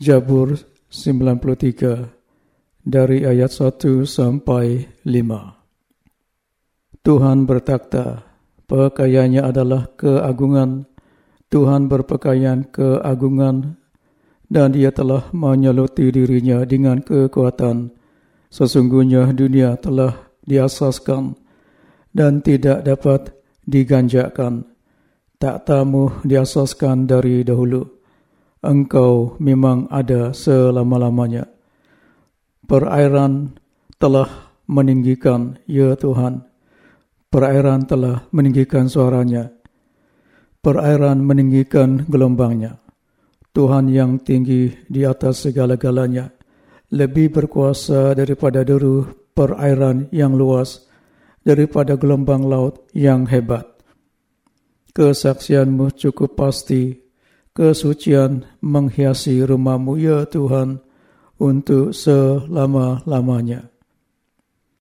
Jabur 93 dari ayat 1 sampai 5. Tuhan bertakta, pakaiannya adalah keagungan. Tuhan berpakaian keagungan dan dia telah menyeluti dirinya dengan kekuatan. Sesungguhnya dunia telah diasaskan dan tidak dapat diganjakkan. Tak tamu diasaskan dari dahulu. Engkau memang ada selama-lamanya. Perairan telah meninggikan, ya Tuhan. Perairan telah meninggikan suaranya. Perairan meninggikan gelombangnya. Tuhan yang tinggi di atas segala-galanya. Lebih berkuasa daripada deru perairan yang luas. Daripada gelombang laut yang hebat kesaksianmu cukup pasti, kesucian menghiasi rumahmu ya Tuhan untuk selama-lamanya.